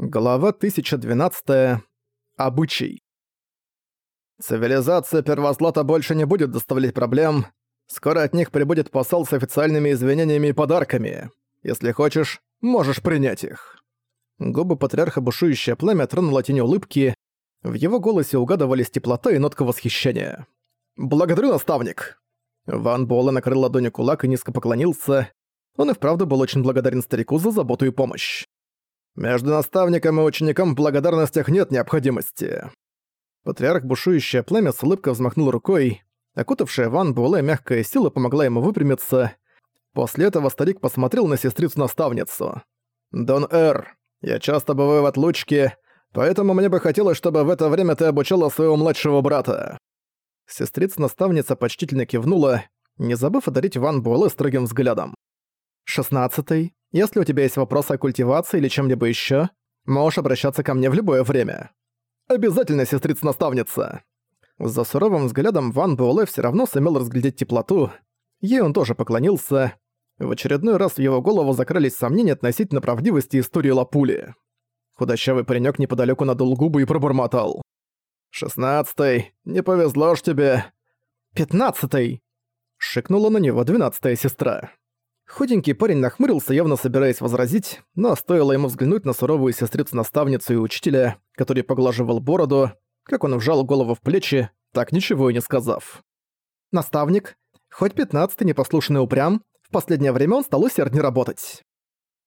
Глава 1012. Обычай. Цивилизация Первозлата больше не будет доставлять проблем. Скоро от них прибудет посол с официальными извинениями и подарками. Если хочешь, можешь принять их. Губы патриарха бушующее пламя тронула тень улыбки. В его голосе угадывались теплота и нотка восхищения. «Благодарю, наставник!» Ван Буэлэ накрыл ладонью кулак и низко поклонился. Он и вправду был очень благодарен старику за заботу и помощь. Между наставником и учеником в благодарностях нет необходимости. Патриарх бушующее пламя с улыбкой взмахнул рукой. Окутавшая Ван Буэлэ мягкая сила помогла ему выпрямиться. После этого старик посмотрел на сестрицу-наставницу. «Дон Эр, я часто бываю в отлучке, поэтому мне бы хотелось, чтобы в это время ты обучала своего младшего брата». Сестрица-наставница почтительно кивнула, не забыв одарить Ван Буэлэ строгим взглядом. «Шестнадцатый, если у тебя есть вопросы о культивации или чем-либо ещё, можешь обращаться ко мне в любое время. Обязательно, сестрица-наставница!» За суровым взглядом Ван Буэлэ всё равно сумел разглядеть теплоту. Ей он тоже поклонился. В очередной раз в его голову закрылись сомнения относительно правдивости истории Лапули. Худощавый паренёк неподалёку надул губы и пробормотал. «Шестнадцатый, не повезло ж тебе!» «Пятнадцатый!» — шикнула на него двенадцатая сестра. Худенький парень нахмурился, явно собираясь возразить, но стоило ему взглянуть на суровую сестрицу-наставницу и учителя, который поглаживал бороду, как он вжал голову в плечи, так ничего и не сказав. «Наставник, хоть пятнадцатый непослушный упрям, в последнее время он стал усерднее работать».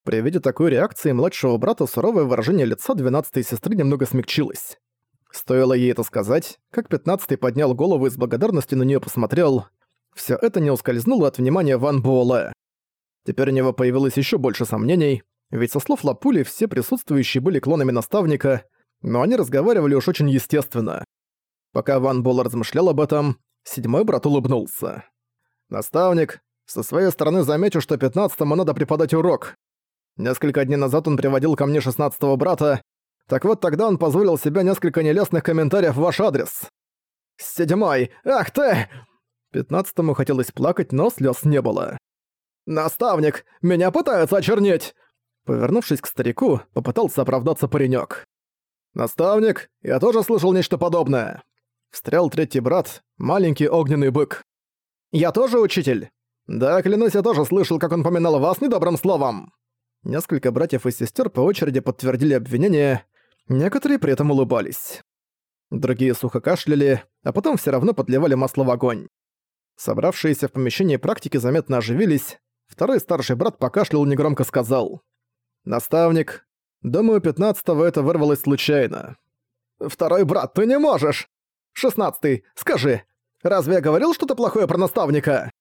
При виде такой реакции младшего брата суровое выражение лица двенадцатой сестры немного смягчилось. Стоило ей это сказать, как пятнадцатый поднял голову и с благодарностью на нее посмотрел. Все это не ускользнуло от внимания Ван Буэлэ. Теперь у него появилось еще больше сомнений, ведь со слов Лапули все присутствующие были клонами наставника, но они разговаривали уж очень естественно. Пока Ван Бол размышлял об этом, седьмой брат улыбнулся. «Наставник, со своей стороны замечу, что пятнадцатому надо преподать урок. Несколько дней назад он приводил ко мне шестнадцатого брата, так вот тогда он позволил себе несколько нелестных комментариев в ваш адрес. Седьмой, ах ты!» Пятнадцатому хотелось плакать, но слез не было. «Наставник, меня пытаются очернить!» Повернувшись к старику, попытался оправдаться паренёк. «Наставник, я тоже слышал нечто подобное!» Встрял третий брат, маленький огненный бык. «Я тоже учитель?» «Да, клянусь, я тоже слышал, как он поминал вас недобрым словом!» Несколько братьев и сестер по очереди подтвердили обвинения, некоторые при этом улыбались. Другие сухо кашляли, а потом все равно подливали масло в огонь. Собравшиеся в помещении практики заметно оживились, Второй старший брат покашлял и негромко сказал. «Наставник, думаю, пятнадцатого это вырвалось случайно». «Второй брат, ты не можешь!» «Шестнадцатый, скажи, разве я говорил что-то плохое про наставника?»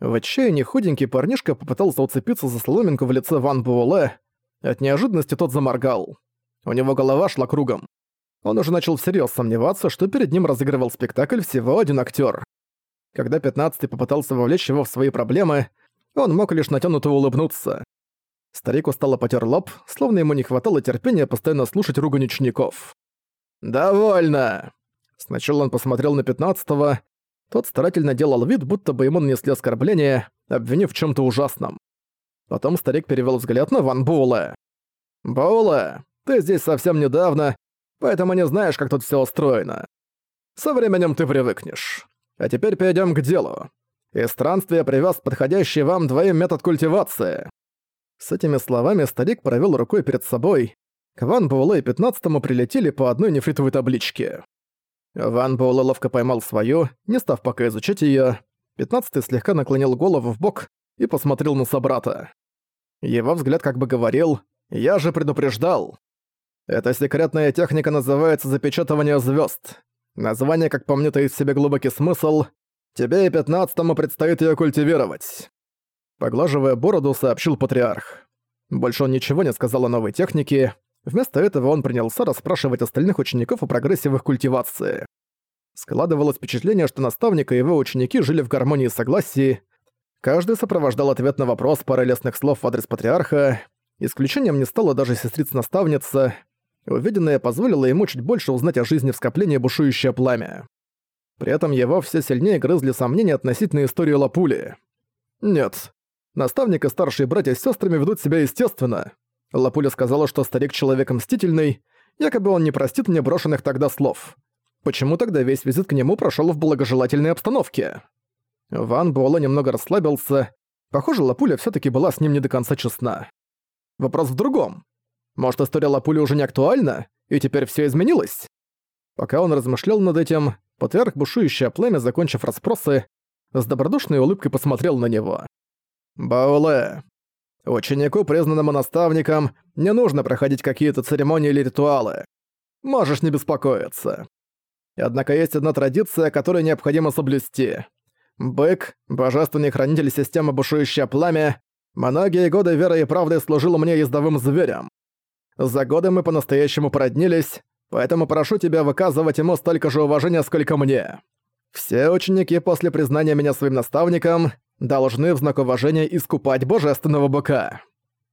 В отчаянии худенький парнишка попытался уцепиться за соломинку в лице Ван Буэлэ. От неожиданности тот заморгал. У него голова шла кругом. Он уже начал всерьез сомневаться, что перед ним разыгрывал спектакль всего один актер. Когда пятнадцатый попытался вовлечь его в свои проблемы, он мог лишь натянуто улыбнуться. Старик устало потер лоб, словно ему не хватало терпения постоянно слушать ругань учеников. «Довольно!» Сначала он посмотрел на пятнадцатого. Тот старательно делал вид, будто бы ему нанесли оскорбление, обвинив в чем то ужасном. Потом старик перевел взгляд на Ван Буэлэ. «Буэлэ, ты здесь совсем недавно, поэтому не знаешь, как тут все устроено. Со временем ты привыкнешь. А теперь перейдем к делу и странствия привез подходящий вам двоим метод культивации». С этими словами старик провел рукой перед собой. К Ван Буэлэ и пятнадцатому прилетели по одной нефритовой табличке. Ван Буэлэ ловко поймал свою, не став пока изучать её. Пятнадцатый слегка наклонил голову в бок и посмотрел на собрата. Его взгляд как бы говорил «Я же предупреждал». Эта секретная техника называется запечатывание звезд. Название, как по мне, таит в себе глубокий смысл. Тебе и пятнадцатому предстоит её культивировать». Поглаживая бороду, сообщил патриарх. Больше он ничего не сказал о новой технике. Вместо этого он принялся расспрашивать остальных учеников о прогрессе в их культивации. Складывалось впечатление, что наставник и его ученики жили в гармонии и согласии. Каждый сопровождал ответ на вопрос парой лестных слов в адрес патриарха. Исключением не стала даже сестрица-наставница. Увиденное позволило ему чуть больше узнать о жизни в скоплении бушующее пламя. При этом его все сильнее грызли сомнения относительно истории Лапули. Нет. Наставник и старшие братья с сестрами ведут себя естественно. Лапуля сказала, что старик человек мстительный, якобы он не простит мне брошенных тогда слов. Почему тогда весь визит к нему прошел в благожелательной обстановке? Ван Буэлэ немного расслабился. Похоже, Лапуля все таки была с ним не до конца честна. Вопрос в другом. Может, история Лапули уже не актуальна, и теперь все изменилось? Пока он размышлял над этим, патриарх бушующее племя, закончив расспросы, с добродушной улыбкой посмотрел на него. «Бауле, ученику, признанному наставником, не нужно проходить какие-то церемонии или ритуалы. Можешь не беспокоиться. Однако есть одна традиция, которую необходимо соблюсти. Бык, божественный хранитель системы бушующее пламя, многие годы верой и правдой служил мне ездовым зверем. За годы мы по-настоящему породнились, поэтому прошу тебя выказывать ему столько же уважения, сколько мне. Все ученики после признания меня своим наставником должны в знак уважения искупать божественного быка.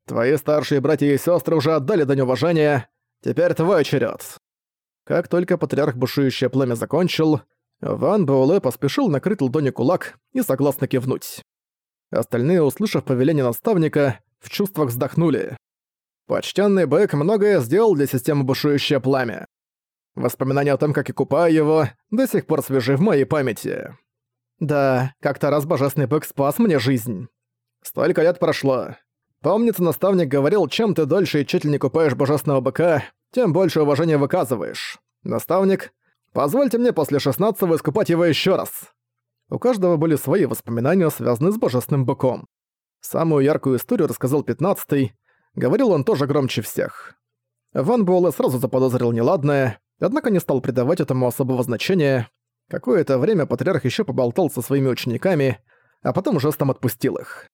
Твои старшие братья и сестры уже отдали дань уважения, теперь твой черед. Как только патриарх бушующее пламя закончил, Ван Буэлэ поспешил накрыть ладони кулак и согласно кивнуть. Остальные, услышав повеление наставника, в чувствах вздохнули. Почтенный бык многое сделал для системы бушующее пламя. Воспоминания о том, как я купаю его, до сих пор свежи в моей памяти. Да, как-то раз божественный бык спас мне жизнь. Столько лет прошло. Помнится, наставник говорил, чем ты дольше и тщательнее купаешь божественного быка, тем больше уважения выказываешь. Наставник, позвольте мне после шестнадцатого искупать его еще раз. У каждого были свои воспоминания, связанные с божественным быком. Самую яркую историю рассказал пятнадцатый, говорил он тоже громче всех. Ван Буэлэ сразу заподозрил неладное, однако не стал придавать этому особого значения. Какое-то время патриарх еще поболтал со своими учениками, а потом жестом отпустил их.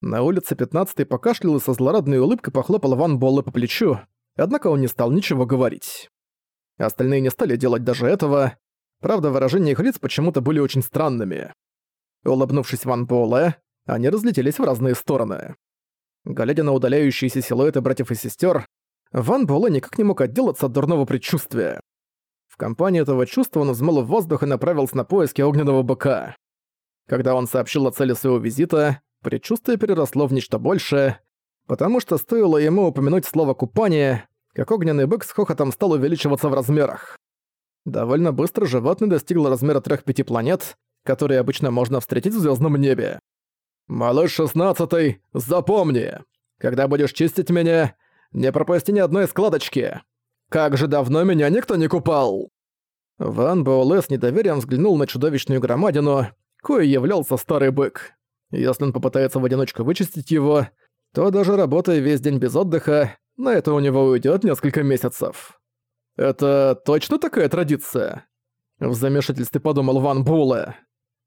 На улице 15-й покашлял и со злорадной улыбкой похлопал Ван Буэлэ по плечу, однако он не стал ничего говорить. Остальные не стали делать даже этого, правда, выражения их лиц почему-то были очень странными. Улыбнувшись Ван Буэлэ, они разлетелись в разные стороны. Глядя на удаляющиеся силуэты братьев и сестер, Ван Буэлэ никак не мог отделаться от дурного предчувствия. В компании этого чувства он взмыл в воздух и направился на поиски огненного быка. Когда он сообщил о цели своего визита, предчувствие переросло в нечто большее, потому что стоило ему упомянуть слово «купание», как огненный бык с хохотом стал увеличиваться в размерах. Довольно быстро животное достигло размера трех-пяти планет, которые обычно можно встретить в звездном небе. «Малыш шестнадцатый, запомни! Когда будешь чистить меня, не пропусти ни одной складочки! Как же давно меня никто не купал!» Ван Боулэ с недоверием взглянул на чудовищную громадину, кое являлся старый бык. Если он попытается в одиночку вычистить его, то даже работая весь день без отдыха, на это у него уйдет несколько месяцев. Это точно такая традиция? В замешательстве подумал Ван Буле.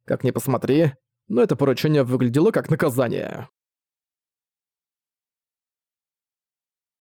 Как ни посмотри, но это поручение выглядело как наказание.